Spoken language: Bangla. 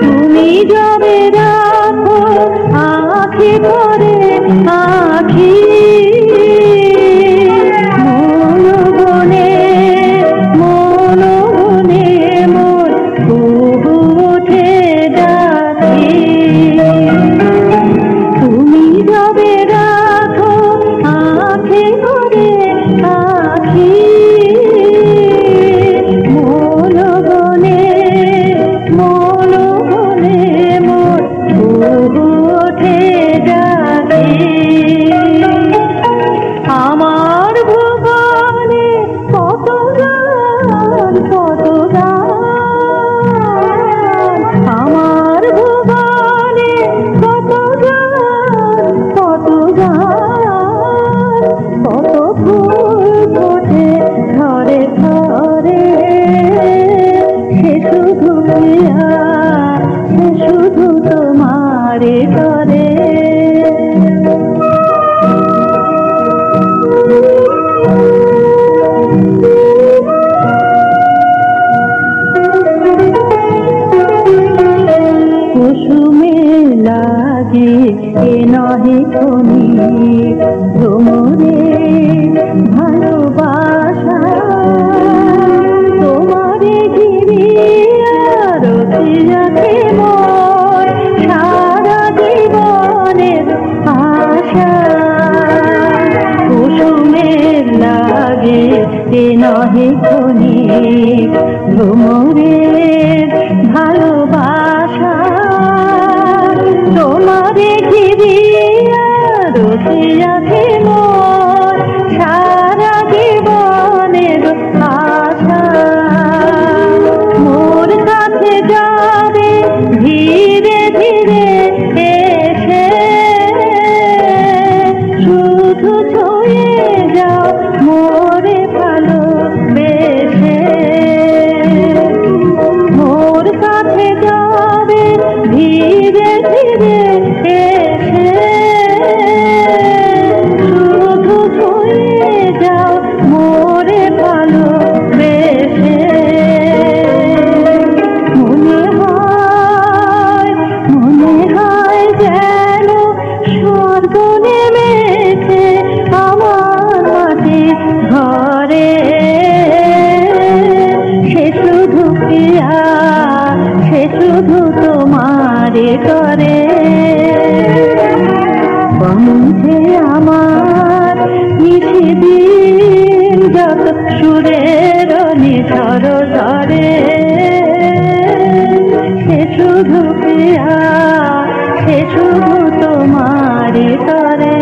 তুমি যাবে রাখো আখি করে আখি। পাখি এ নহে কোনি ভ্রমরে ভালোবাসা। তোমারে গিরি আরতি রাখে মন। সারা জীবনের আশা। কুসুমের লাগে এ নহে কোনি ভ্রমরে छुए जाओ শুধু তোমারে করে। বন্ধে আমার মিঠে দিন যত সুরের নিথর ধরে সে শুধু প্রিয়া, সে শুধু তোমারে করে।